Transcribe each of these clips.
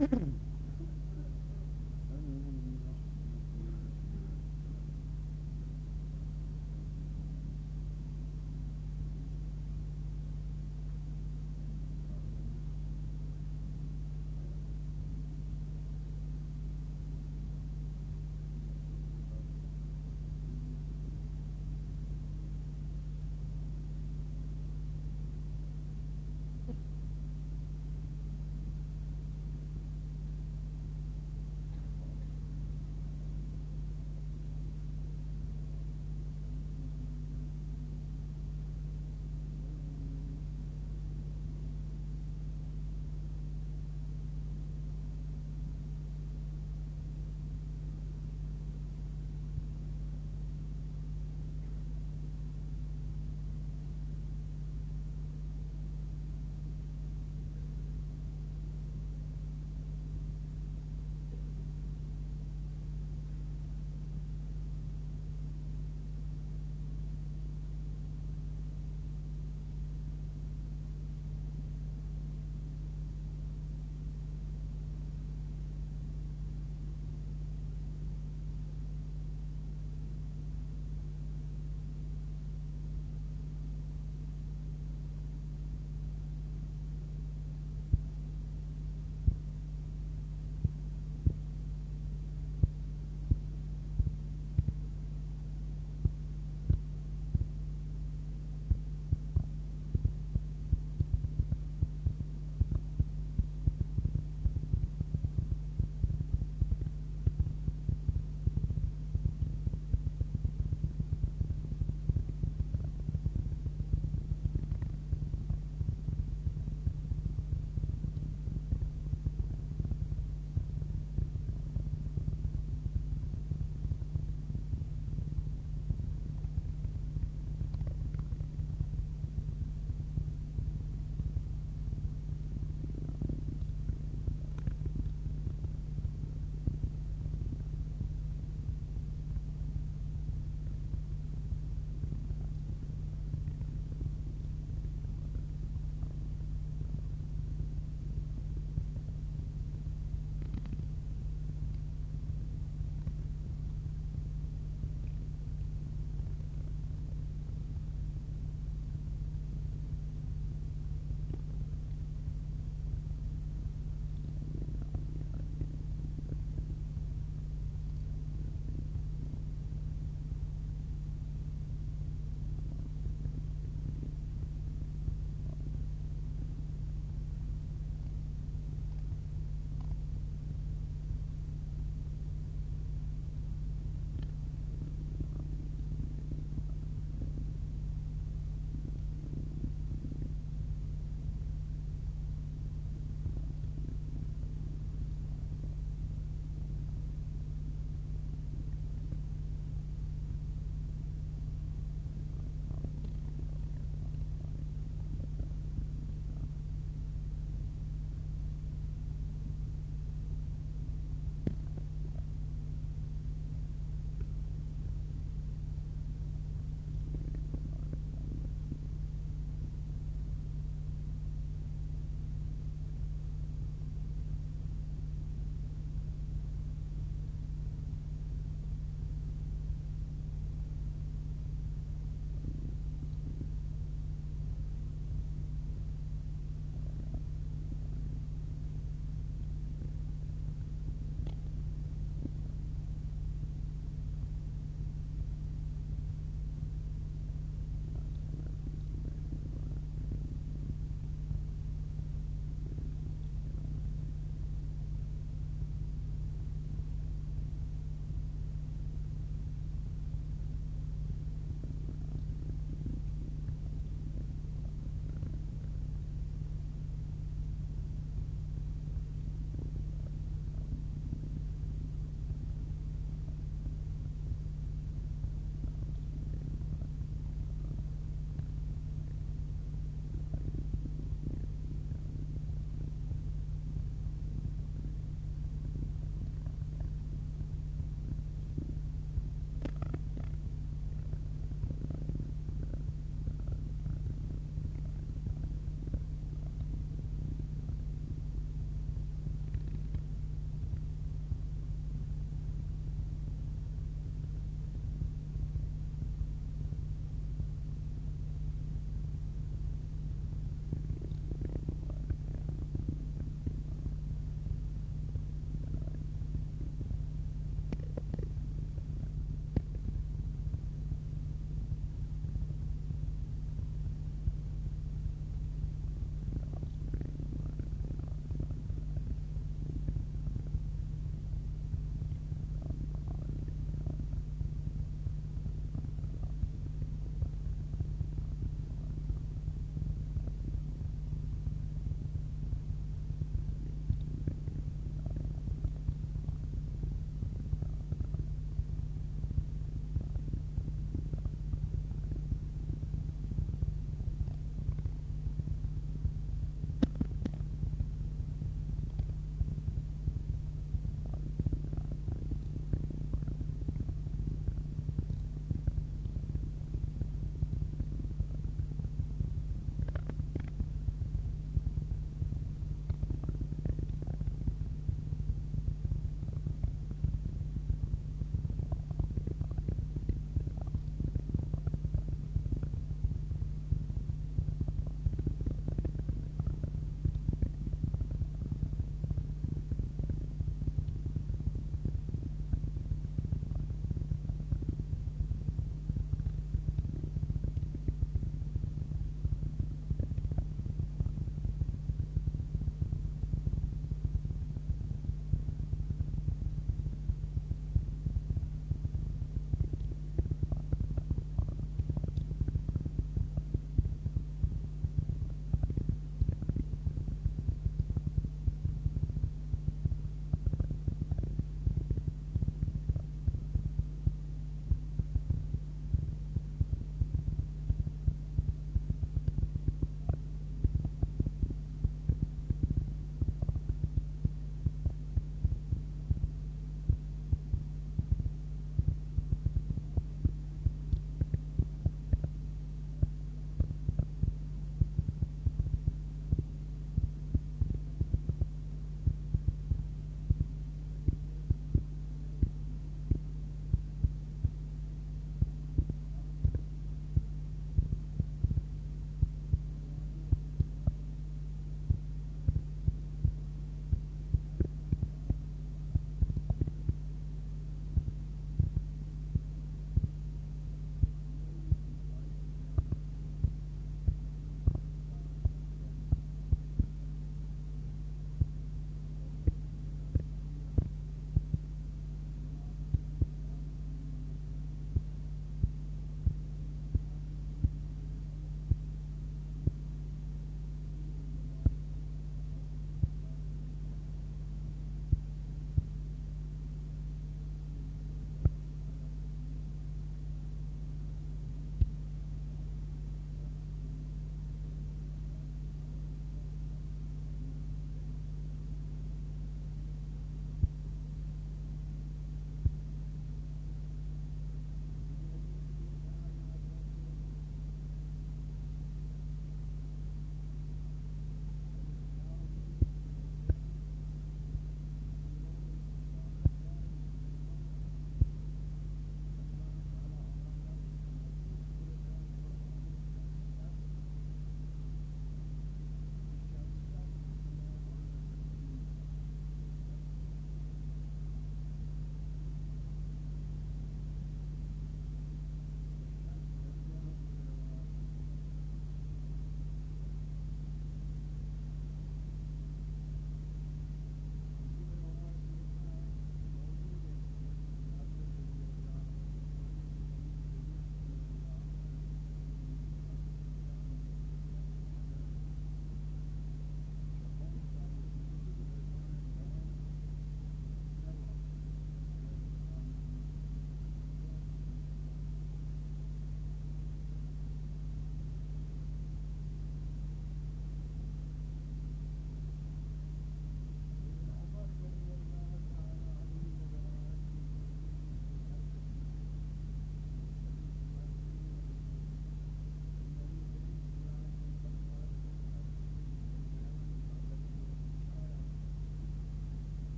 Mm-hmm.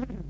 Thank you.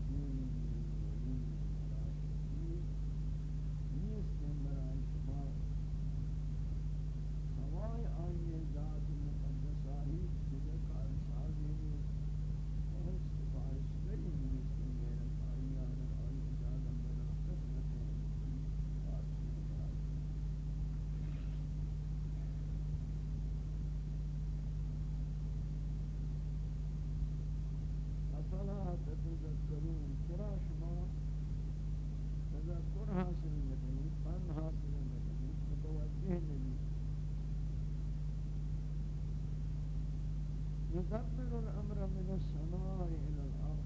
من السماء إلى الأرض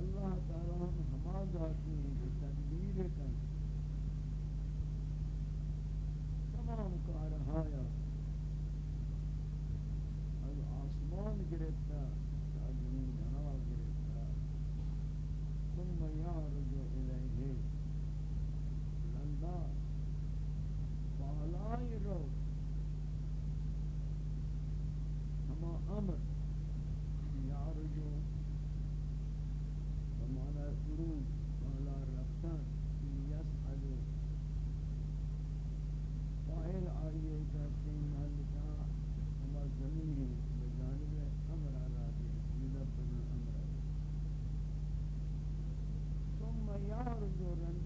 الله تعالى ہم ہما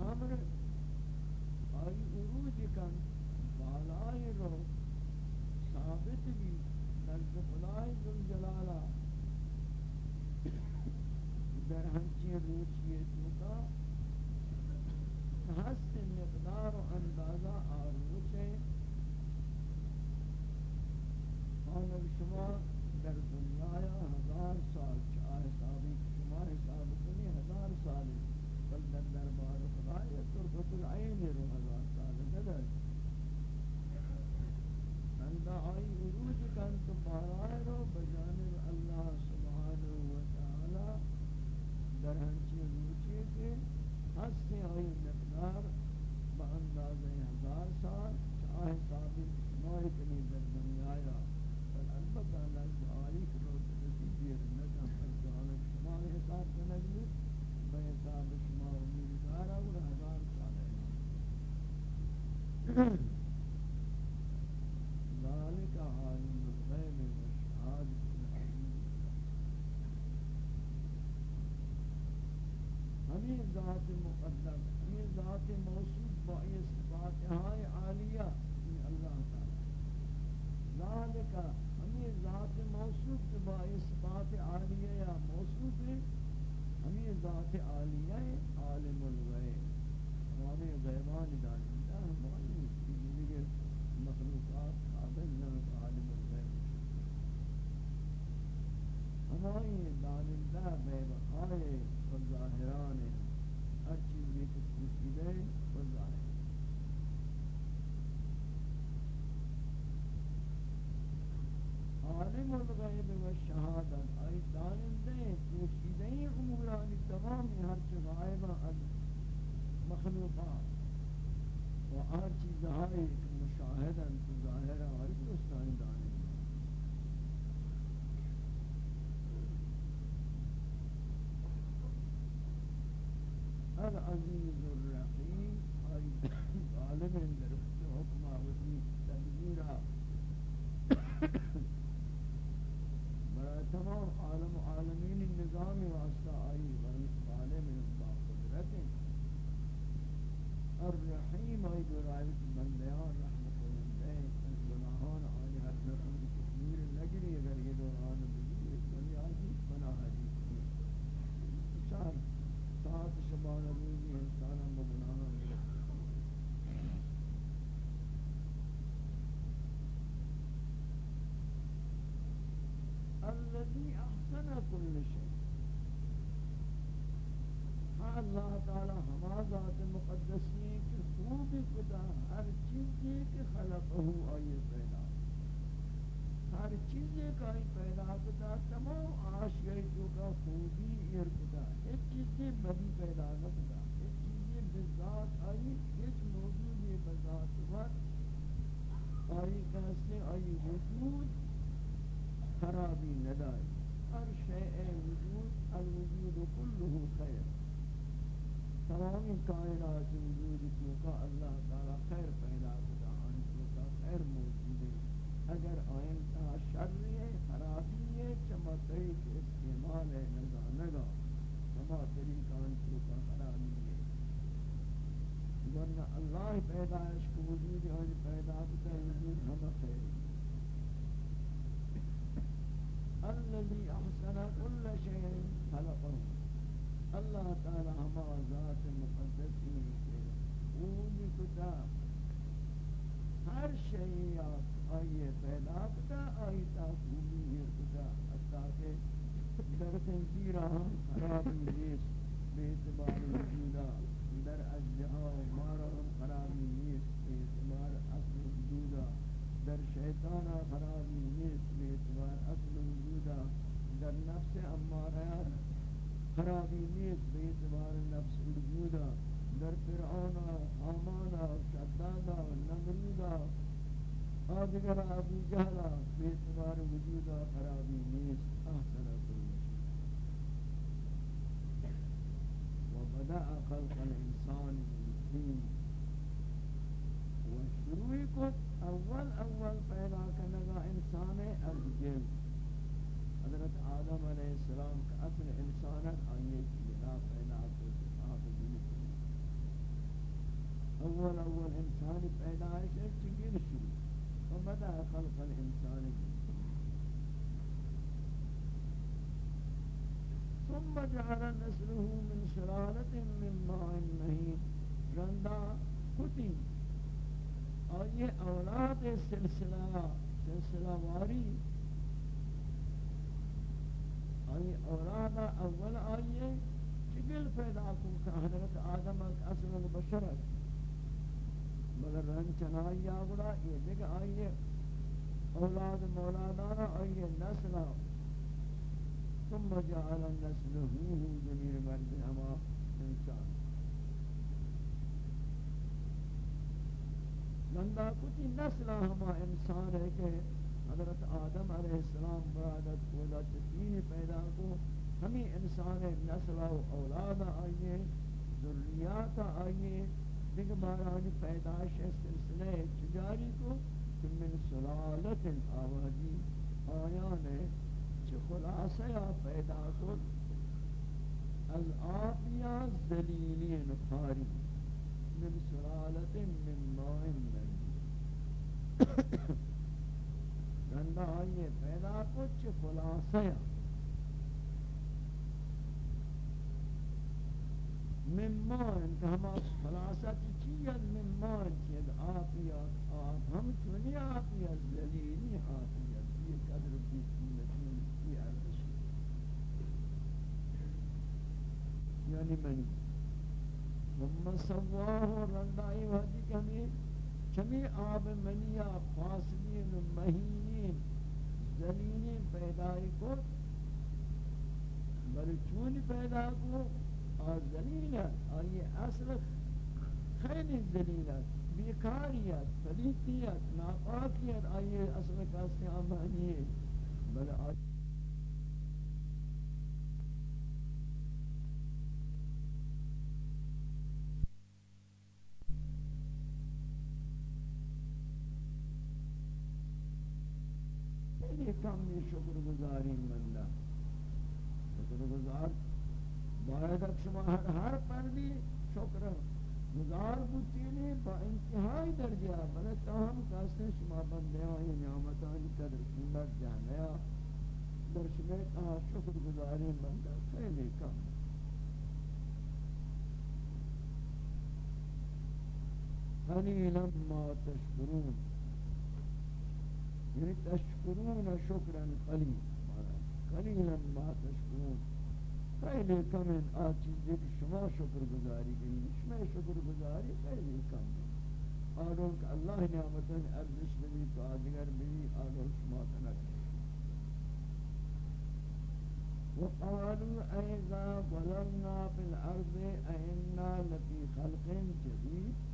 امر آئی عروج کن بالای رو ثابت بھی نزد خدا بجانب اللہ سبحانہ و تعالی در ہنچی روچے کے ہستے آئی مقدار با انداز ہزار سال چاہے ثابت مائت شهادت. آئی دانندے ہیں پوشیدے ہیں امورانی تمامی ہرچی غائبہ از مخلوقات و آر چیزہائی ہر چیز کے خلق ہو آئی پیدا۔ ہر چیز کا ہی پیدا کتا تمام آشیائی جو کا خوبی ارکتا ایک چیز بدی پیدا نہ کتا ایک چیز بذات آئی، ایک موجود بذات وقت آئی کہستے آئی وجود، خرابی ندائی ہر شیء وجود، الوجود کلہ خیر۔ تمام کائنات وجود کو کا اللہ تعالی خیر پیدا کتا ان کو کا خیر موجود ہے اگر آئین تا شر ہے خرابی ہے چمتے کے استعمال ہے نگا نگا تمام طریقہ ان کو کا خرابی ہے ورنہ اللہ پیدائش کو وجود ہے پیدا کتا وجود ہم خیر. الذي احسن كل شيء خلقه. اللہ تعالی ہما ذات مقدس ہے خوب کتا ہر شيء آئیے پیدا کتا، آئی تا خوبی کتا حتی کہ در تنزیرہ ہم خرابی نیست، بے اعتبار وجودہ در اجزاء مارا خرابی نیست به اعتبار اصل وجودا در شیطان خرابی نیست به اعتبار اصل وجودا در نفس امارات خرابی نیست، به اعتبار نفس وجودا. در فرعون آمان شداد نمرود آدگر ابو جهل به اعتبار وجودا خرابی نیست. احسن کل وبدأ خلق الإنسان من وشروع کو اول اول پیدا کرنگا انسان الجن حضرت آدم علیہ السلام کا اصل انسانت آئیے بنا پیدا کو آپ جن اول اول انسان پیدائش ہے چگل شروع وبدأ خلق الإنسان. من ثم جعل نسله من سلالة من ماء مهين رندا کتی. آئیے أولاد سلسلہ سلسلہ واری. آئیے اولاد اول آئیے چگل پیدا کن کہ حضرت آدم اصل البشرت مگر رن چنائی آگڑا یہ دیکھ آئیے اولاد مولادانا آئیے نسلہ ثم جعل النسل هو ضمیر مرد ہما یعنی انسان لندہ کتی نسل ہما انسان ہے کہ حضرت آدم علیہ السلام مرادت کولا تین پیدا کو، ہمیں انسان نسل و اولاد آئیے، ذریات آئیے، دیکھ مارانی پیداش سلسلے تجاری کو کہ من سلالت آوازی آیان ہے چه خلاصه پیدا کن از آبیا زلیلین خاری من سلالت من ماء من رنده آئیے پیدا کن چه خلاصه یا۔ من ماء انت ہما خلاصہ چیز من ماء چیز آبیا آب ہم چونی آبیا زلیلی آبیا یہ قدر کی قیمتی کی بیتی یعنی منی ثم سواه رندائی وحدی کمی چمی آب منیا فاسدین مہینین زلینین پیدائی کو بل چون پیدا کو اور آج اور یہ اصل خیلی زلینت بیکاریت پلیتیت ناپاکیت آئیے اصل کسی آمانی بل آج کم یہ شکر گزاری مندہ شکر گزار باید شما ہر ہر پردی شکر گزار بودتینی با انتہائی درجہ بلے تاہم کہتے ہیں شما بندے آئی نعمتانی قدر قیمت جانیا در شما کہا شکر گزاری مندہ خیلی کم قلیلا ما تشکرون یعنی تشکرون شکرا قلیل. قلیلا ما تشکرون. خیلی کم این آ چیزی که شما شکر گزاری کنید. شما شکر گزاری خیلی کم. آدم که اللہ نعمتن ارزش بھی تو آدگر بھی آدم شما تنک وقالوا اذا ضللنا في الارض ائنا لفي خلق جديد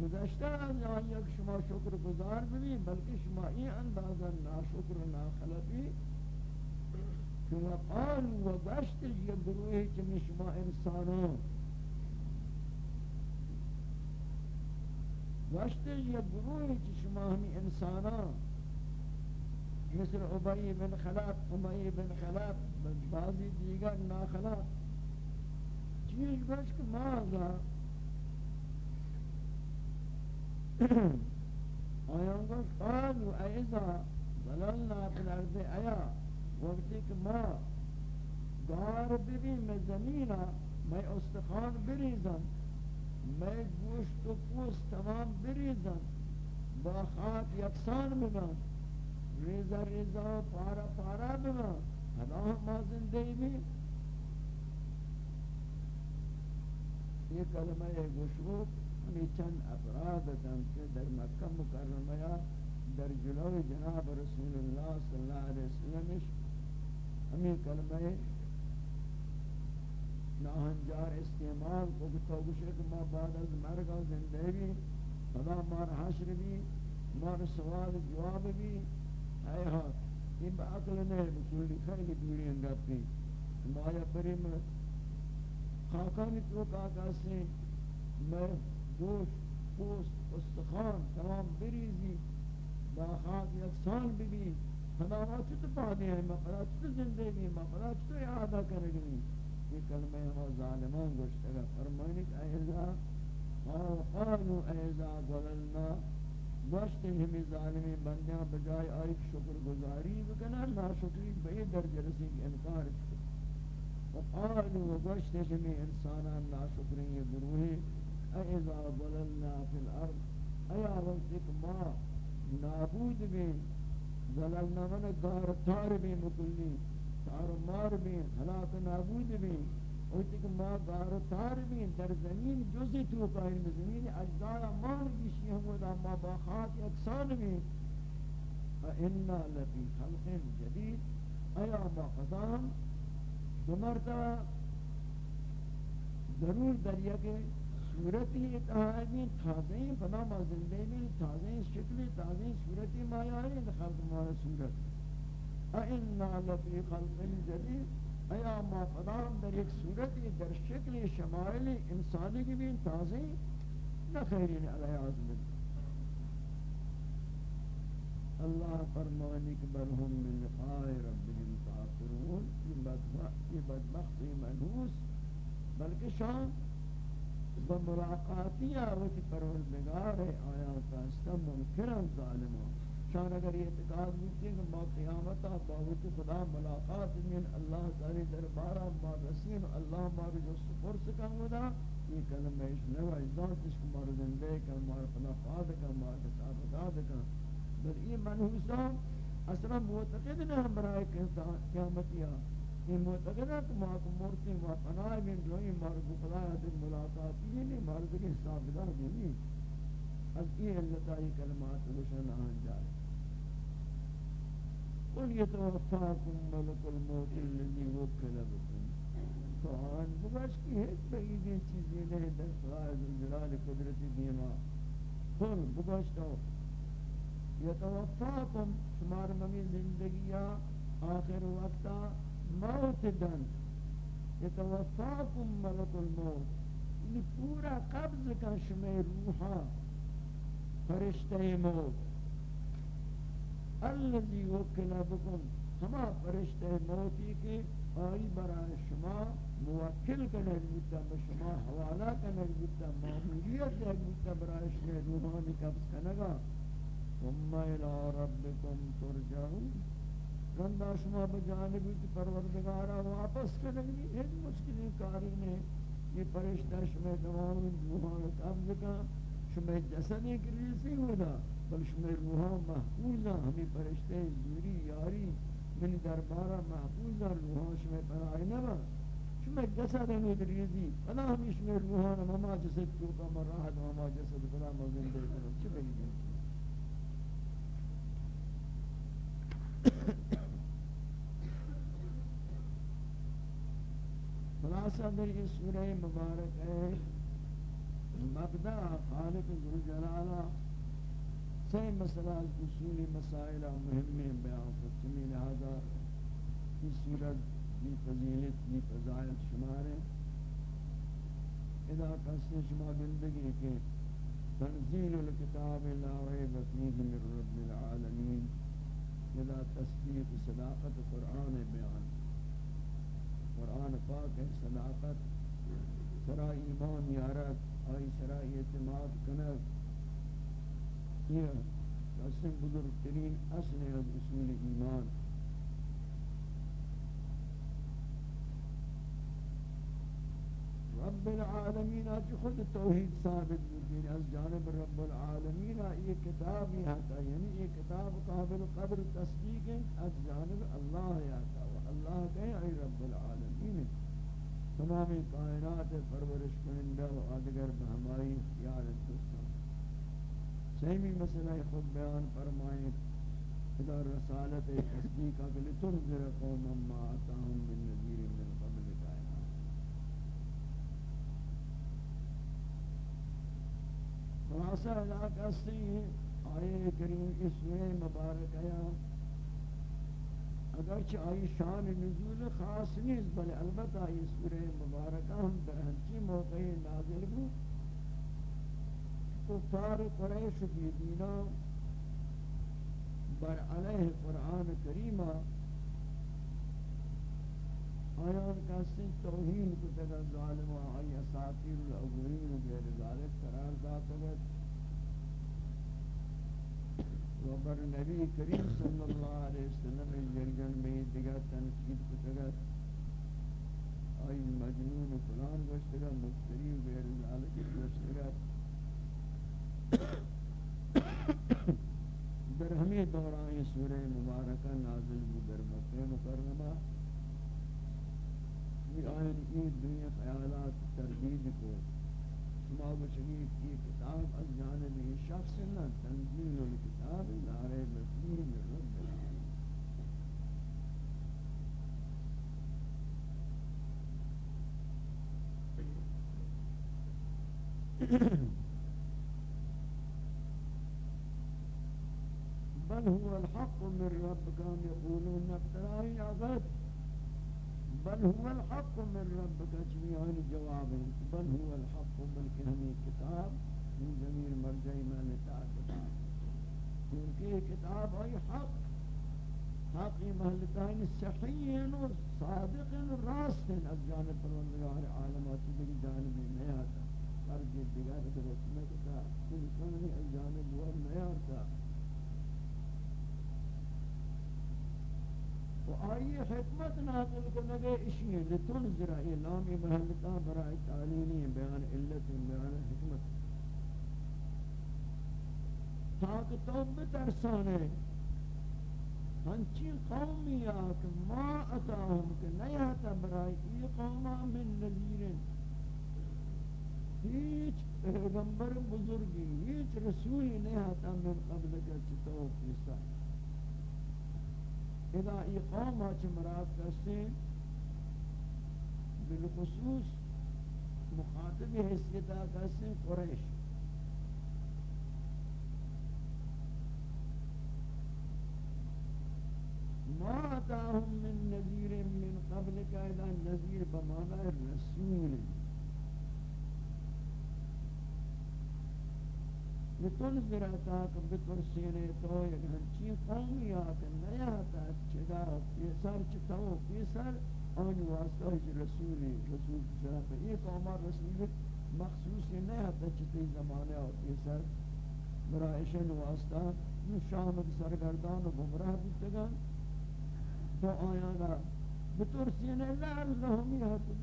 گزشتہ از آن یک شما شکر گزار بھی بلکہ شما این اندازہ ناشکر و ناخلقی کہ وقال و گشت یہ گروہی چمی شما انسانوں گشت یہ گروہی چی شما ہمی انسانوں مثل عبی بن خلاب عبی بن خلاب بعضی دیگر ناخلق چیز گشت ماذا آیان گوش قالو ایزا ظللنا فی الارض ایا وقتی کہ ما گار ببین میں زمینا میں استخان بریزن میں گوشت و پوست تمام بریزن با خاک یکسان بنا ریزا ریزا پارا پارا بنا ہدا ما زندگی بھی یہ کلمہ گوشت ہمیں چند افراد دن کہ در مکہ مکرمہ در جلو جناب رسول اللہ صلی اللہ علیہ وسلم ہمیں کلمہ ناہنجار استعمال کو توگشے کہ ما بعد از مرگا زندہ بھی خدا مار حشر بھی مار سوال جواب بھی اے ہاں یہ با نہیں بکلی خیلی دوری اندر مایا بریم خاکانی تو کاکا سے میں گوشت، پوست استخان تمام بریزی، با خاک یکسان ببی ہمارا چت پانے ہیں مقرا چت زندگی مقرا چت اعادہ کرنی یہ کلمہ ہم ظالمان گوشت گا فرمائنے کہ ایزا قالوا ایزا ضللنا۔ گوشت ہمیں ظالمی بندیاں بجائے آئی شکر گزاری بکنا، ناشکری بے درجہ رسی کی انکار وقالوا گوشت ہمیں انسانا ناشکری گروہی اذا ضللنا في الأرض؟ ایا وقت ما نابود بھی ضللنا من دار تار بھی مکلی تار مار بھی ہلاک نابود بھی وقت ما دار تار بھی در زمین جزی تو قائم زمین اجزاء مار بھی شی ہم ما باخات اقسان بھی فإنا لفي خلق جديد ایا ما قضام؟ دو ضرور دریا کے صورتی اتحادی تازہی فنا ما زندے زندگی تازہی شکلی تازہی صورتی مایاری خلق مایا صورت. اِنَّا لَفِي خَلْقٍ جَدِيدٍ ایا ما فدام در ایک صورتی، در شکل شمائل انسانی کی بھی تازہی نخیرین علیہ عظم. اللہ فرمانی کہ بل ہم من لقاء ربهم کافرون یہ بدبخت منحوس. بلکہ شان بملاقاتی آوتی پروردگار ہے آیا کاستا ممکنن ظالمان. شان اگر یہ اعتقاد ہوتی ہے کہ ما قیامتا باوت خدا ملاقات من اللہ تعالی دربارہ ما رسین اللہ ما رجو سفر سکا ہودا یہ کلمہ اس نوع ازدان تشک ما رزندے کا ما خدا خاد کا ما کتاب داد کا بل یہ منحوسا اصلا معتقد نہیں برائے قیامتیہ یہ معتقد ہے کہ ماں کو مورتی ماں پناہ من روئی مرد خدا دن ملاقات یہ نہیں مرد کے حساب دار نہیں از یہ علتائی کلمات روشن آن جائے قل يتوفاكم ملك الموت الذي وكل بكم فان بغش کی ہے بعیدی چیزیں نہیں در خواہد جلال قدرت دیما قل بغش تو يتوفاكم شمار ممی زندگیہ آخر وقتا موت دن یتوفاکم ملک الموت. یعنی پورا قبض کا شمی روحا فرشتہ موت. الذي وکل بکم. ہما فرشتہ موتی کے آئی برای شما موکل کنر بودتا بشما حوالہ کنر بودتا معمولیت کنر بودتا برای شما روحانی قبض کنگا. ثم الى ربكم ترجعون. گندہ شما بجانبی کی پروردگارا واپس کرنگی ایک مشکلی کاری نے یہ پرشتہ شما تمام روحان قبض کا شما جسد ایک ریسی ہونا بل شما روحان محفوظا ہمیں پرشتہ زوری، یاری، من دربارا محفوظ روحاش میں پناہ نبا شما جسد ہمیں دریزی فلا ہمیش میں روحان مما جسد تو مراحت مما جسد فلا مزن دے کرو چی بھئی دیں خلاصہ در یہ سورہ مبارک ہے مبدع خالق ذو جلالہ سے مسئلہ اصول مسائل مهم بیان فتمی لہذا اس صورت کی فضیلت کی فضائل شمار ہے۔ اذا قصد شما زندگی کے تنزیل الكتاب لا ریب فیہ من رب العالمین، اذا تصدیق صداقت قرآن بیان۔ قرآن پاک ہے، صداقت، سرا ایمان یارت آئی سرا اعتماد کنت یہ قسم بزرگترین اصل از اصول ایمان۔ رب العالمین آج خود توحید ثابت بودین از جانب رب العالمین یہ کتاب ہی آتا یعنی یہ کتاب قابل قبر تصدیق از جانب اللہ آتا و اللہ کہیں رب العالمین. تمام کائنات پرورش کنندہ و آدگر بہمائی اختیار دوستان. سیمی مسئلہ خود بیان فرمائیں اذا رسالت تصدیق اگلی تنظر قوم ما من نظیر خلاصہ علاقہ سے آئے کریم اس میں مبارک آیا اگرچہ آئی شان نزول خاص نہیں بل البتہ یہ سورہ مبارکہ ہم در ہنچی موقع نازل ہو کفار قریش کی دینا بر علیہ قرآن کریمہ آیان کسی توہین کو تگا ظالم و آئی اساطیر الاولین و غیر ذالک قرار داتا گا و بر نبی کریم صلی اللہ علیہ وسلم جرگن میں دیگا تنقید کو تگا آئی مجنون فلان گوشتگا مفتری و غیر ذالک گوشتگا در ہمیں دوران سورہ مبارکہ نازل بود در مکہ مکرمہ۔ یہ آئین این دنیا خیالات تردید کو شما بچنی کی کتاب از جانب یہ شخص نہ تنزیل الکتاب نارے بسیر من رب بل هو الحق من ربك أن يقولون افترائي عبد بل هو الحق من ربك جميعان جواب بل هو الحق، بلکہ ہمیں کتاب من ضمیر مرجع من کتاب کیونکہ یہ کتاب ہے حق. حق محلتان صحیح و صادق و راست از جانب پروردگار عالمات کی جانب نہیں آتا. فرض دیگر درست نہ کتاب. انسانی از جانب وہ نہیں آتا. و آئی حکمت نازل کنگے اشیئے لتنظر اعلام محلتا برای تعلیمی بیان، علت بیان، حکمت۔ تاک تو بترسانے ہنچی قومی آکھ ما اتاہم کہ نیاتا برائی ای قوما من نظیر ہیچ پیغمبر بزرگی، ہیچ رسولی نیاتا من قبل کا چطور پیسا اذا اقام آچ مراد کرتے بالخصوص مخاطب حیثیتا کرتے قریش. ما اتاهم من نذیر من قبل کا اذا نذیر بمعنی رسول. بتون زراتا کم بتون سینے تو یک ہنچی قومی آتا نیا آتا چگا پیسر چتاو پیسر آن واسطہ ہی رسولی رسول شرف یہ قوما رسول مخصوصی نیا آتا چتی زمانے اور پیسر برائشن واسطہ نو شام سرگردان و گمراہ بیتگا تو آیانا بطور سینے لعر لہمی آتا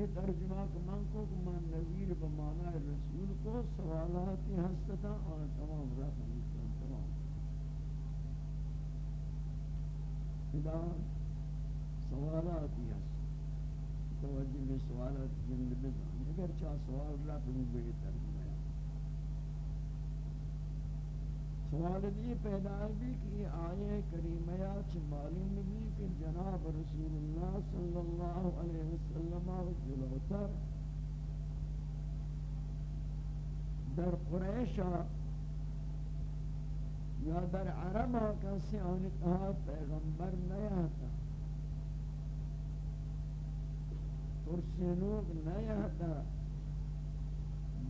یہ ترجمہ کہ من کو کہ من نظیر بمعنی رسول کو سوالاتی ہستتا اور تمام رفع مستن تمام. ادا سوالاتی ہست توجہ میں سوالات جند بزن. اگر چاہ سوال رفع مبئی ترجمہ سوال دی پیدا بھی کہ آئے کریمہ چھ معلوم بھی کہ جناب رسول اللہ صلی اللہ علیہ وسلم جلوتر در قریشہ یا در عربہ کسی آنکہا پیغمبر نیا تھا ترسینوک نیا تھا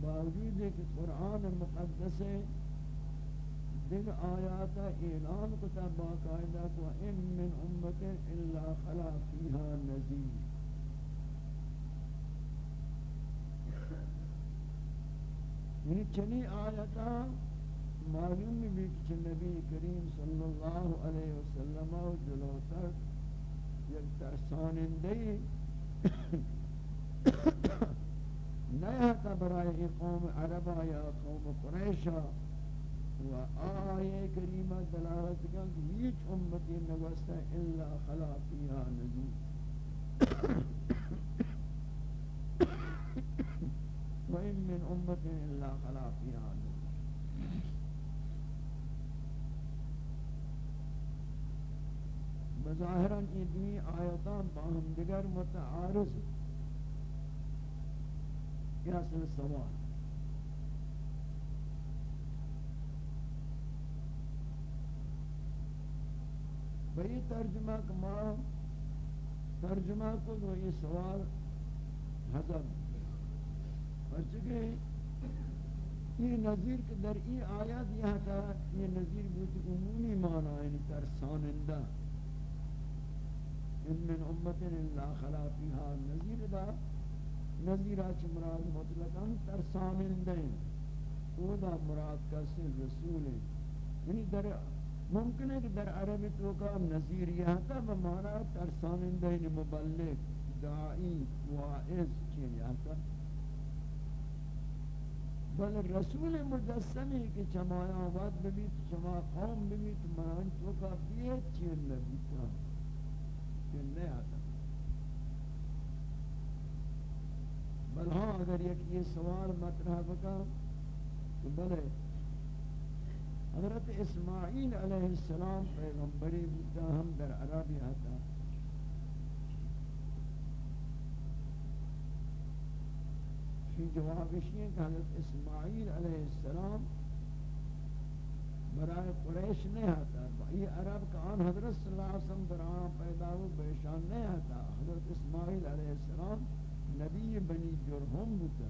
باوجود ہے کہ قرآن مقدس ہے دیکھ، آیات اعلان کتا باقاعدہ کو ان من امت الا خلا فیہا نذیر۔ یعنی چنی آیتا معلوم بھی کہ نبی کریم صلی اللہ علیہ وسلم جلو تک یک ترسانندی نیا تا برای قوم عربہ یا قوم قریشہ۔ و آئے کریمہ دلالت کا کہ ہیچ امتی نوستا الا خلا فیہا نزول و ان من امت الا خلا فیہا نزول بظاہراً یہ دوی آیتان باہم دیگر متعارض. یہ اصل سوال. بھئی ترجمہ کما ترجمہ کو تو یہ سوال حضر پرچکے یہ نظیر کے در ای آیات یہ تھا یہ نظیر بہت عمومی معنی یعنی ترسانندہ ان من امت اللہ خلا فیہا۔ نظیر دا، نظیر آچ مراد مطلقا ترسانندہ او دا مراد کسی رسول یعنی در ممکن ہے کہ در عربی تو کا نظیر یہ تھا بمانا ترسانندہ مبلغ دائی واعظ چین تھا بل رسول مجسمی کہ چمایا آباد ببیت چما قوم ببیت مان تو کا بیت چین نبیتا چین نہیں آتا بل ہاں اگر یک یہ سوال مطرح بکا تو بلے حضرت اسماعیل علیہ السلام پیغمبری بودتا ہم در عربی آتا۔ شی جواب اشیئے کہ حضرت اسماعیل علیہ السلام برای قریش نہیں آتا۔ یہ عرب کا آن حضرت صلی اللہ علیہ وسلم در آن پیدا ہو بیشان نہیں آتا۔ حضرت اسماعیل علیہ السلام نبی بنی جرہم بودتا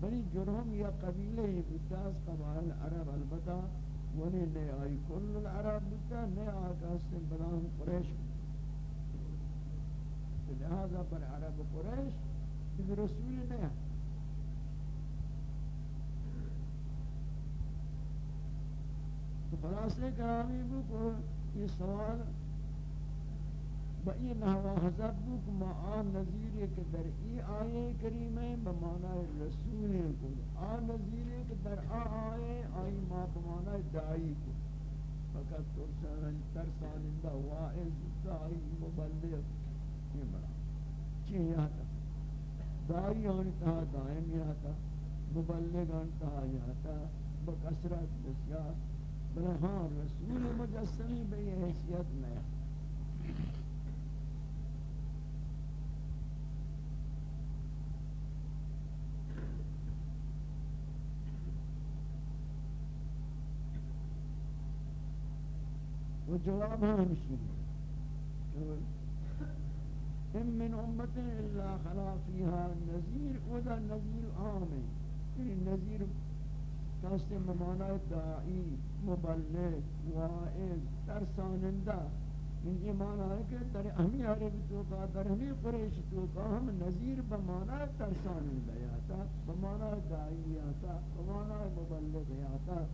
بنی جرہم یا قبیلہ ہی بودتا از قبائل عرب البتہ ولی نے آئی کل العرب بتا نے آکا سے بلان قریش۔ لہذا پر عرب قریش بھی رسول نہیں ہے تو خلاصے کرامی بو کو یہ سوال بئی نحو حضب بک ما آن نظیر کہ در ای آئے کریمیں بمعنی رسول کو آن نظیر کہ در آ آئے آئی ما بمعنی دائی کو فقط ترسان ترسانندہ وائز دائی مبلغ یہ بڑا چی یہاں تھا دائی آنی تہا دائم یہاں تھا مبلغ آنی تہا یہاں تھا بکسرت بسیار۔ بلے ہاں رسول مجسمی بے حیثیت نہیں وہ جواب ہے ہمشی ام من امت الا خلا فیها نذیر او دا نذیر عام ہے یعنی نذیر کاستے ممانہ دائی مبلغ وائز ترسانندہ ان یہ معنی ہے کہ در ہمیں عرب تو کا در ہمیں قریش تو کا ہم نذیر بمعنی ترسانندہ یا تا بمعنی دائی یا تا بمعنی مبلغ یا تا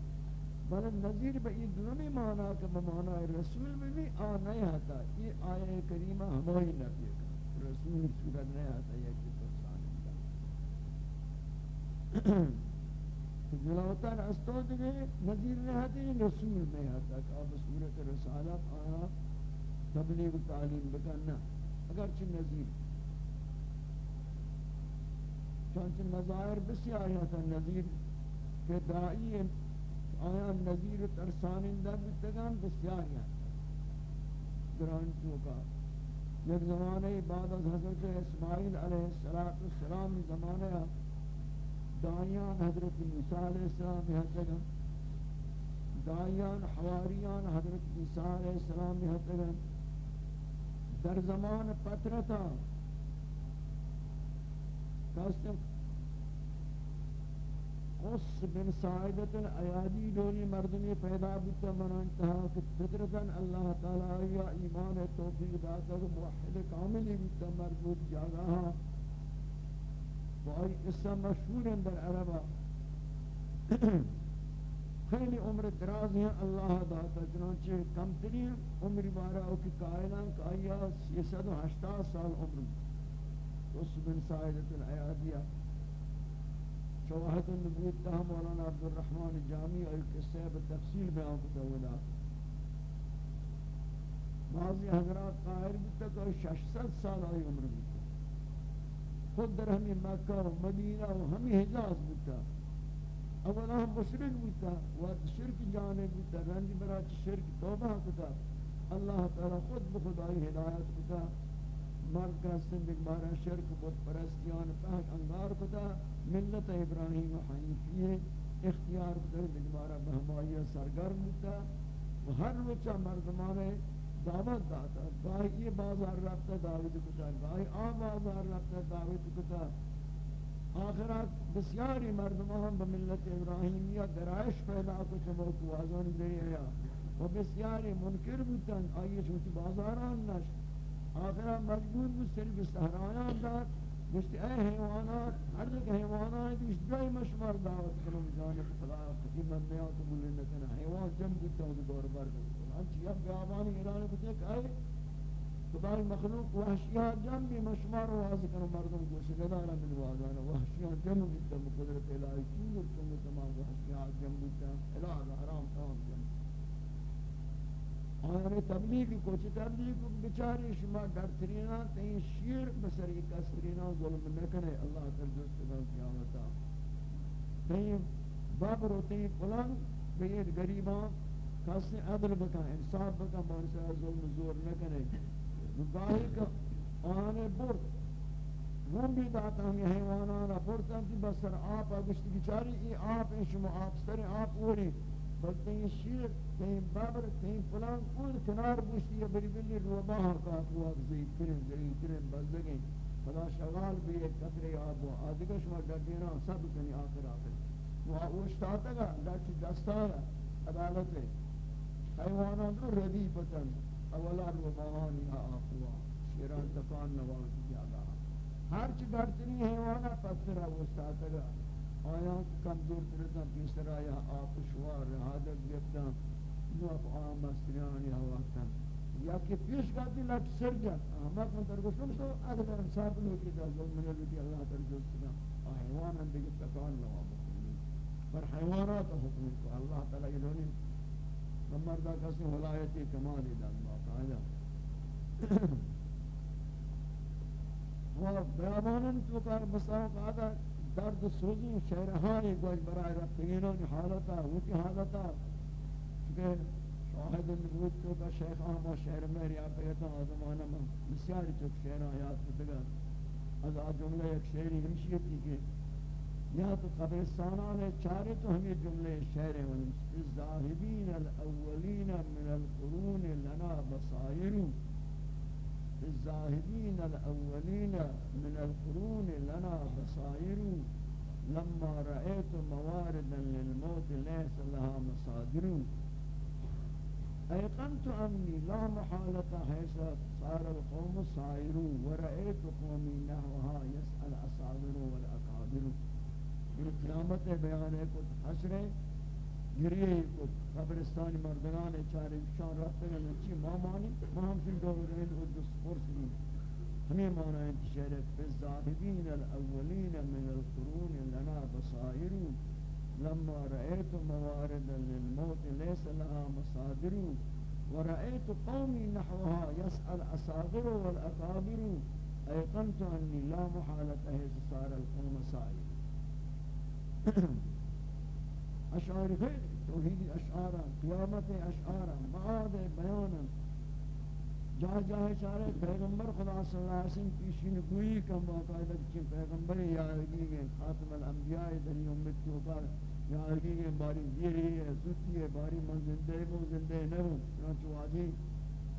بل نظیر به این دونی مانا کہ بمانا رسول میں بھی، آ نہیں آتا۔ یہ آیہ کریمہ ہماری نبی کا رسول صورت نہیں آتا، یہ کہ تو جلوتر استود کے نظیر رہتے ہیں رسول میں آتا کہ اب صورت رسالت آیا، تبلیغ تعلیم بکنا۔ اگرچہ نظیر۔ چونچہ نظائر بسیار ہے نظیر کہ دائی آیا نظیر ترسانندہ بتگان بسیار ہے گران چوکا۔ یک زمانے بعد از حضرت اسماعیل علیہ السلام زمانے دائیان حضرت عیسیٰ علیہ السلام حضرت دائیان حواریان حضرت عیسیٰ علیہ السلام حضرت در زمان پترتا۔ کہتے قص بن سعیدت الایادی دوری مردمی پیدا بیتا من انتہا کہ فطرتاً اللہ تعالی یا ایمان توفیق داتا کہ موحد کاملی بیتا مربوط جاگا ہاں۔ وہی قصہ مشہور ہیں در عربہ خیلی عمر دراز ہیں اللہ داتا، چنانچہ کم ترین عمر بارا او کی قائلان کہ آیا سیسد و ہشتاد سال عمر۔ قص بن سعیدت الایادیہ شواہد النبوت تہا مولانا عبد الرحمن جامی اور قصہ بتفصیل بیان کتا ودا بعضی حضرات قائر بیتا کہ ششست سال آئی عمر بیتا خود در ہمیں مکہ و مدینہ و ہمیں حجاز بیتا اولا ہم مشرک بیتا و شرک جانے بیتا رنج براچ شرک توبہ کتا۔ اللہ تعالی خود بخود آئی ہدایت کتا۔ مرد کا سن بارہ شرک بود پرستیان پہت انگار کتا۔ ملت ابراہیم حنیفی اختیار کتا بارہ بہمائی سرگرم کتا و ہر روچہ مردمان دعوت داتا گاہی یہ بازار رفتا دعوت کتا گاہی آ بازار رفتا دعوت کتا۔ آخرات بسیاری مردمان بملت ابراہیمیہ درائش پیدا کتا موقع آزان دے یا۔ و بسیاری منکر بودن، آئیے چونچہ بازاران نشت۔ آخرہ مجبور بھی صرف سہرایان دار گوشتی اے حیوانات، ہر جگہ حیوانات اس جائے مشمار دعوت کروں جانب خدا خطیب من بیان قبول نکنا حیوان جم دیتا ہوں دور بر ہنچی اب بیابانی ایران کو دیکھ آئے خدای مخلوق وحشیات جم بھی مشمار واضح کروں مردم کو سگدارا من وازانا وحشیات جم دیتا مقدرت الہی چون تمام وحشیات جم دیتا الہ حرام، تمام جم. آنے تبلیغ کو چھ تبلیغ کو بچاری شما در ترینا تین شیر بسر ایک اس ترینا ظلم نکنے اللہ تعالی دوست دا قیامتا۔ تین باب رو تین فلان بید گریبان کسی عدل بکا، انصاف بکا، مانسا ظلم زور نکنے باہی کا آنے برد، وہ بھی داتا ہم یہ حیوانانا برتا کہ بسر آپ اگشتی بچاری ای آپ ان شما آپ سر آپ اوری بل کہیں شیر کہیں بابر کہیں فلان کون کنار بوشتی یا بری بلی روبا کا قوات زید کرن زید کرن بزدگیں فلا شغال بھی ایک قطر آب و آدھگا شما ڈردینا سب کنی آخر آخر وہ اوشتاتا گا ڈرچ دستانا عدالت ہے حیوانان رو ردی پتن اولا روباہانی آقوا شیران تکان نواز جاگا ہر چی حیوانا پتر اوشتاتا گا آیا کمزور ترتا پیسر آیا آپ شوار حادت گفتا نو اپ آم مستریانی ہواتا یا کہ پیش کرتی لٹ سر جات احمد من ترگوشن تو اگر انصاف لو کی دا ظلم نے لوٹی اللہ ترگوش کنا حیوان ہم دیکھ تکان لوا بکنی. پر حیوانات حکم کو اللہ تعالی انہوں نے مردہ کسی ولایتی کمالی دا باقاعدہ وہ بیابانن تو کار بساق آدھا درد سوزی شہرہائی گوش برای رفتگینوں کی حالتا ہوتی حالتا کہ شاہد نبوت تو کا شیخ آما شہر میں ریا پیتا آزمانا میں بسیاری چک شہر آیات بتگا از آ جملہ ایک شہری ہمشی تھی کہ یا تو قبرستانان چارے تو ہمیں جملے شہر ہیں الزاہبین الاولین من القرون لنا بصائرون۔ الزاهدين الأولين من القرون لنا بصائر. لما رأيت مواردا للموت ليس لها مصادر. أيقنت أني لا محالة حيث صار القوم صائر ورأيت قومي نحوها يسأل أصابر والأكابر. من قیامت بیان ہے گریه کو قبرستان مردگان چاره شان رفته گن چی ما مانی ما هم فیل دور دوست پرس نیم ہمیں معنی انتشارت فی الزاہدین الاولین من القرون لنا بصائر لما رأيت موارد للموت ليس لها مصادر ورأيت قومي نحوها يسأل أصابر والأكابر أيقنت أني لا محالة هذا صار القوم سائر اشعار خیر، توحید اشعار قیامت اشعار معاد بیان. جہاں جہاں اشارے پیغمبر خدا صلی اللہ علیہ وسلم پیشین گوئی کا باقاعدہ کہ پیغمبر یا علی کے خاتم الانبیاء دنی امت کے اوپر، یا علی کے باری زیری ہے زوتی ہے، باری من زندے وہ زندے نہ ہوں چنانچہ واجی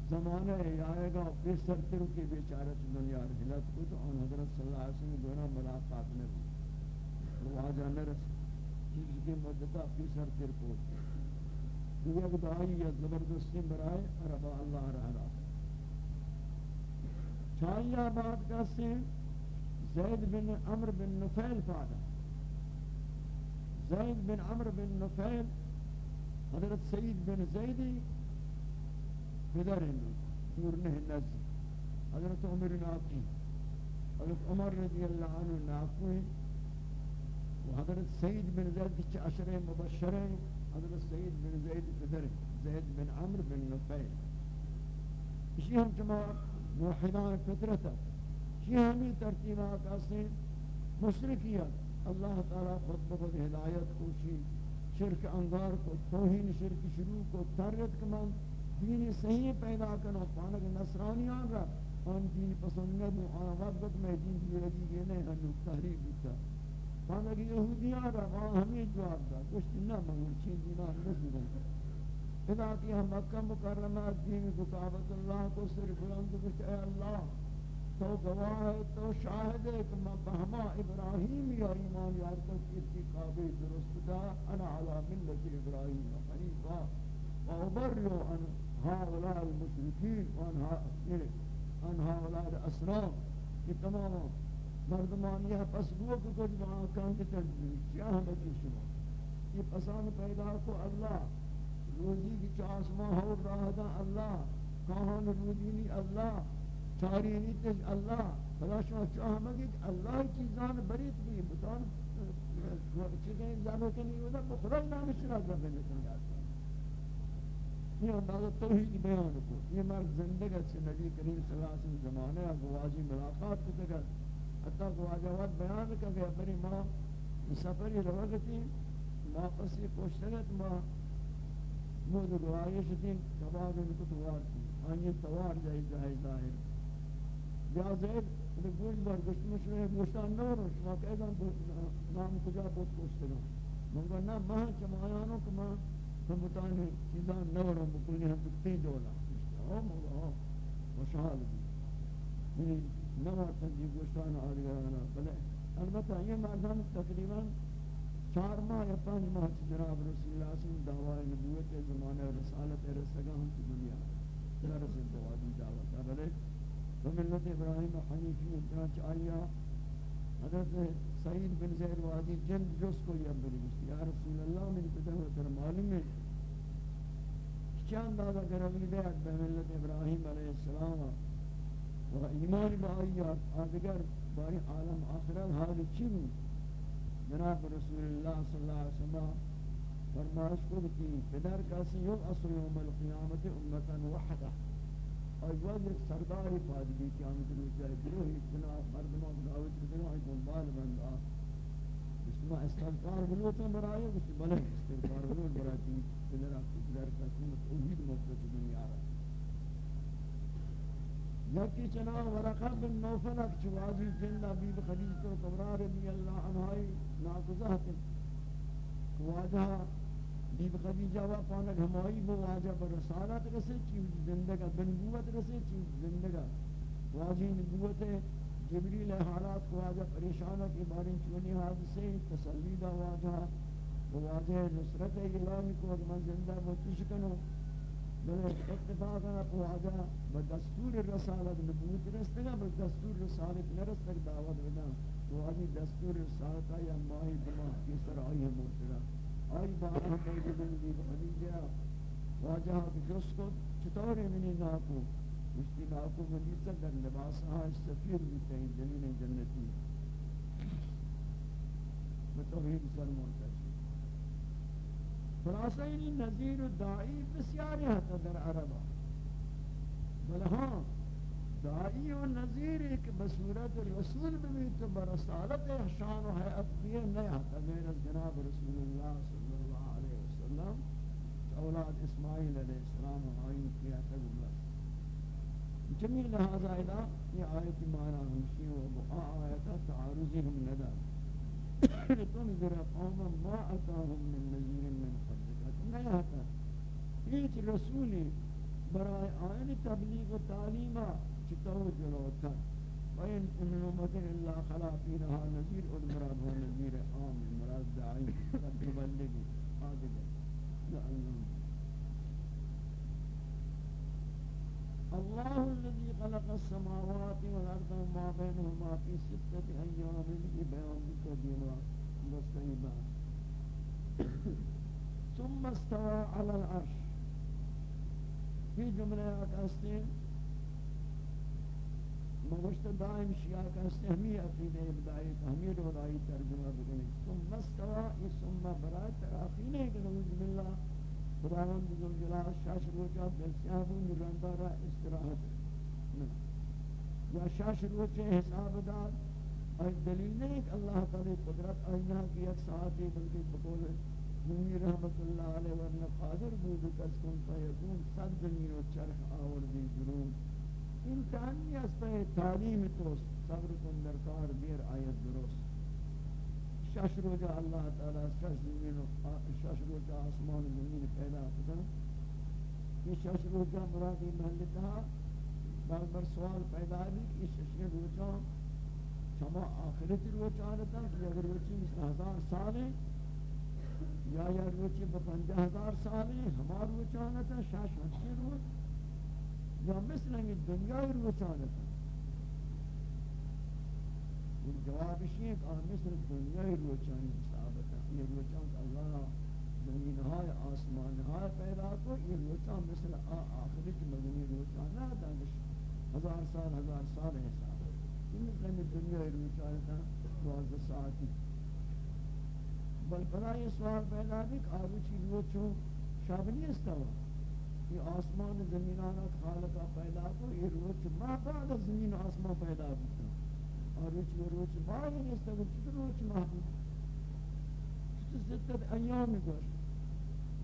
زمانہ ہے آئے گا بے سرتر کے بیچارہ دنیا رحلت کو تو ان حضرت صلی اللہ علیہ وسلم دونوں ملاقات میں وہ آجا نہ رسے۔ چیز کی مدتا اپنی سر تر کو دیگر دعائی یا زبردستی برائے عربا اللہ رہ رہا چھائیہ بات کہتے ہیں زید بن عمر بن نفیل پادا زید بن عمر بن نفیل حضرت سید بن زیدی پدر ہندو دور نہیں نزد حضرت عمر ناکی حضرت عمر رضی اللہ عنہ ناکوی حضرت سید بن زید کی عشر مبشر ہیں حضرت سید بن زید پدر زید بن عمر بن نفیل. اسی ہم چما موحدان فطرت اسی ہمیں ترتیبات آسیں مشرکیت اللہ تعالی خود بخود ہدایت کوشی، شرک انگار کو، توہین شرک شروع کو، ترت کمان دین صحیح پیدا کرنا پانک نصرانیان را آن دین پسندت آن وقت میں دین کی لگی گئے نہیں ہنو تحریف ہوتا فانا کہ یہودیاں رہا ہمیں جواب دا کچھ نہ مگر چین دینار نزدن ادا کہ ہم مکہ مکرمہ دین کتابت اللہ کو سر بلند کچھ اے اللہ تو گواہ ہے تو شاہد ہے کہ میں بہما ابراہیم یا ایمان یار کو کسی قابل درست دا انا علا ملت ابراہیم حنیفہ وابرو ان هؤلاء المشركين وان هؤلاء الاسلام یہ تمام مردمان یہ پس گو کو کچھ وہاں کان کے تنظیم کیا ہم شما یہ پسان پیدا کو اللہ روزی کی چاسما ہو رہا دا اللہ، کہاں روزی نہیں اللہ، چاری نہیں تج اللہ فلا شما چاہ ہم کہ اللہ کی چیزان بریت بھی بتان، چیزیں زیادہ کنی ہوتا بخرا نام شرا زبے نکل جاتا یہ اندازہ توحید بیان کو، یہ مرد زندگی سے نبی کریم صلی اللہ علیہ وسلم زمانے اگواجی ملاقات کو تکر حتی کہ بیان کا کہ بری ماں سفری روگتی ماں پسی پوشتگت ماں مود روایش دین کباب ان کو توار کی آنی ہاں، توار جائی جائی ظاہر یا زید انہیں گوش بار گوشت مشروع گوشتان نہ رو شما کہ ایدان نام کجا بود پوشتگا منگو نا ماں چمایانو کہ ماں ہم بتانے چیزان نہ رو مکنی ہم تکتی دولا او مولا مشہال بھی۔ یعنی نوار تنجی گوشتان آدگرانا بلے البتہ یہ مردان تقریباً چار ماہ یا پانچ ماہ جناب رسول اللہ صلی اللہ علیہ وسلم دعوی نبوت زمانہ رسالت رسگا ہم کی دنیا درس دوادی دعوت. بلے تو ملت ابراہیم حنیفی انتنا آیا حضرت سعید بن زیر وادی جند جس کو یہ بلی گشتی یا رسول اللہ میری پتہ تر معلوم ہے چند دادا کروی دے اکبر ملت ابراہیم علیہ السلام و ایمان با آیات. آدگر باری عالم آخرت حال چی بود؟ جناب رسول اللہ صلی اللہ علیہ وسلم فرمائش کو کہ پدر کسی یوم اصر یوم القیامت امتا وحدا اور بعد ایک سردار پادگی قیامت روز جائے گروہی جناب مردمان دعوت کرنے آئی دنبال بند. آ اسما استغفار بلوتا برائے اس بلے استغفار بلوتا برائے پدر کسی توحید مفرد دنیا رہا یکی چنا ورقہ بن نوفلک چوازی جن عبیب خدیجت و قبرار رضی اللہ عنہائی ناکزہ ناکزہت واجہ بیب خدیجہ و پانک ہمائی وہ واجہ پر رسالت رسے، چیز زندگا بنبوت رسے، چیز زندگا واجی نبوت جبریل حالات کو واجہ پریشانہ کے بارے چونی حادثے، تسلیدہ واجہ واجہ نصرت الہی کو اگر زندہ متشکنوں بلے اتفاقا اپو آجا بدستور رسالت نبوت رستگا بدستور رسالت نرستگ دعوت بنا تو آجی دستور رسالت آیا ماہی دماغ کی سر آئی ہے مرتگا آئی بارہ موجود دی خدیجہ واجہ جس کو چطور منی ناکو مشتی ناکو ملیسا در لباس آج سفیر بیتے ہیں جنین جنتی۔ بتوحید سر مرتشی خلاصہ یعنی نظیر و دائی بسیاری حتی در عربہ بلہاں دائی و نظیر ایک بصورت رسول بھی تو برسالت شان و حیعت بھی نہیں آتا غیر از جناب رسول اللہ صلی اللہ علیہ وسلم أولاد اسماعیل علیہ السلام و آئین کیا تک اللہ جمیل لہذا الہ یہ آیت معنی ہمشی و بقاء آیتا تعارضی ہم ندا لتنذر قوما ما اتاهم من نذير من قبلك نہیں آتا ایچ رسولی برای آئین تبلیغ و تعلیمہ چتو جلوتا وین من امت الا خلا فیها نذیر المراد هو نذیر عام المراد داعی قد تبلغی آدھگا الله الذي خلق السماوات والأرض وما بينهما في ستة أيام ببيان كبيرة مستعيبا ثم استوى على العرش. في جملة أكاستين مغشت دائم شيعة كاستين همي أقيدة إبداعي همي رولائي ترجمة بقنين ثم استوى ثم برات أخينة كنوز بالله نعوذ باللہ خداوند ذو الجلال شاش روچا دلسیابو نرندارا استراحت یا شاش روچے حساب دار، اور دلیل نہیں کہ اللہ تعالی قدرت آئینہ کی ایک ساعتی بلکہ بقول نمی رحمت اللہ علیہ ورنہ قادر بود کس کن فیکون صد زمین و چرخ آوردی جنون۔ این تانی از پہ تعلیم تو صبر کن درکار بیر آیت درست۔ شش روزہ اللہ تعالی شش زمین شش روزہ آسمان زمین پیدا کتا یہ شش روزہ مرادی محلتہ بار بار سوال پیدا بھی کہ شش روزہ شما آخرت روزہ آنتا کہ اگر روچی مثل ہزار سال ہے یا یا روچی بپنجہ ہزار سال ہے، ہمار روچہ آنتا شش ہنچی روز یا مثل این دنیای روچانتا این جوابش یہ کہ مثل دنیای روچانی ثابتا یہ روچان اللہ زمینهای آسمانهای پیدا کو یہ روچان مثل آخری کی مدنی روچان نہ دانش ہزار سال ہزار سال حساب یہ مثل دنیای روچانتا دوازدہ ساعتی. بل پدا یہ سوال پیدا بھی کہ آروچی روچوں شب نہیں استوا یہ آسمان زمینانا خالقہ پیدا کو یہ روچ ما بعد زمین آسمان پیدا ہوتا اور روچ وہ روچ بعد نہیں اس طرح چطور روچ محبوب چطور ستت ایام گوش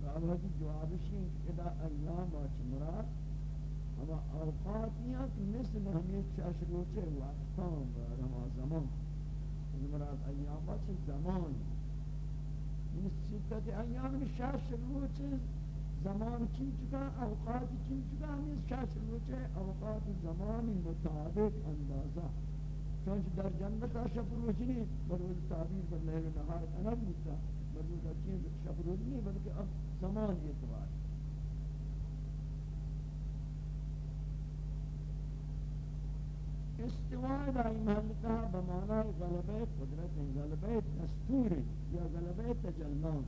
راب حدی جی جوابشی ادا ایام آچ مراد۔ اما اوقاتیاں کہ مثل ہمیں چاش روچے وقتان رہا زمان۔ مراد ایام آچ زمان این یعنی ستت ایام شاش روچے زمان چین چکا، اوقات چین چکا، ہمیں شش روچے اوقات زمان مطابق اندازہ۔ چونچہ در جنت شب روچ نہیں بروز تعبیر پر لیل نہار انب بودتا بروز چین شب روچ نہیں، بلکہ اب زمان اعتبار استواء دائی محلتہ بمعنی غلبہ قدرت، غلبہ دستور یا غلبہ تجلان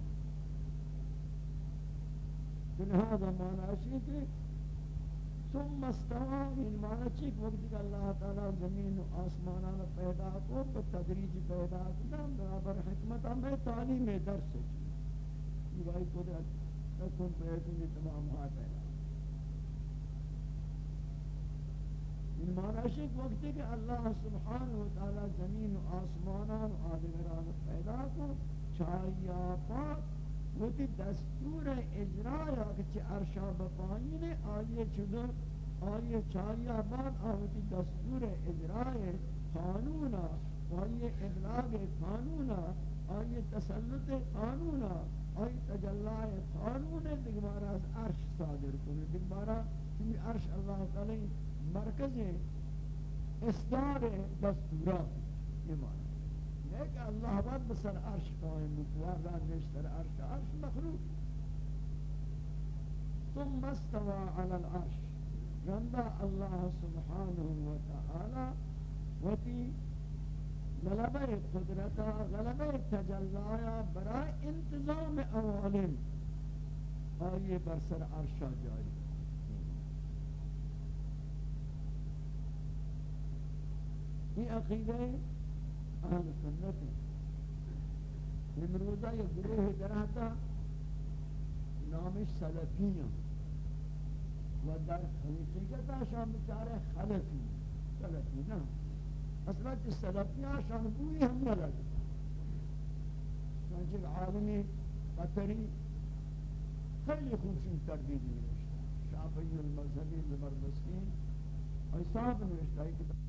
لہذا معنی ہے کہ ثم استوى ان معنی چیک وقت کہ اللہ تعالی زمین و آسمانان پیدا کو، تو تدریج پیدا کرنا برابر حکمت ہمیں تعلیم درس ہے یہ بھائی قدرت تکن پیدا تمام ہوا پیدا ان معنی ہے وقت کہ اللہ سبحانہ و تعالی زمین و آسمانان و آدگران پیدا کو چاہیا پاک وتی دستور اجرا یا کہ ارشا بپائین آئیے چدر آئیے چاریا بعد آوتی دستور اجرا قانونا آئیے ابلاغ قانونا آئیے تسلط قانونا آئی تجلع قانون دگمارا از عرش صادر کنی۔ دگمارا چونی عرش اللہ تعالی مرکز اصدار دستورات، یہ معنی۔ ہے کہ اللہ وقت بسر عرش قائم بکوار نشتر عرش عرش مخلوق. ثم استوى على العرش. رندہ اللہ سبحانہ وتعالی وتی غلبہ قدرتا غلبہ تجلایا برای انتظام اوالم آئیے برسر عرشا جاری یہ عقیدہ أهل سنت امروزه یہ گروہ در تھا نام سلفی و در حقیقت هم بیچاره خلفی. سلفی نه. أصلا که سلفی هاشان بوی هم ولد چنانچه عالمی قطری خیلی خوبشون تردید نوشتن شافعی المذهبی زبردستی ایساب نوشتن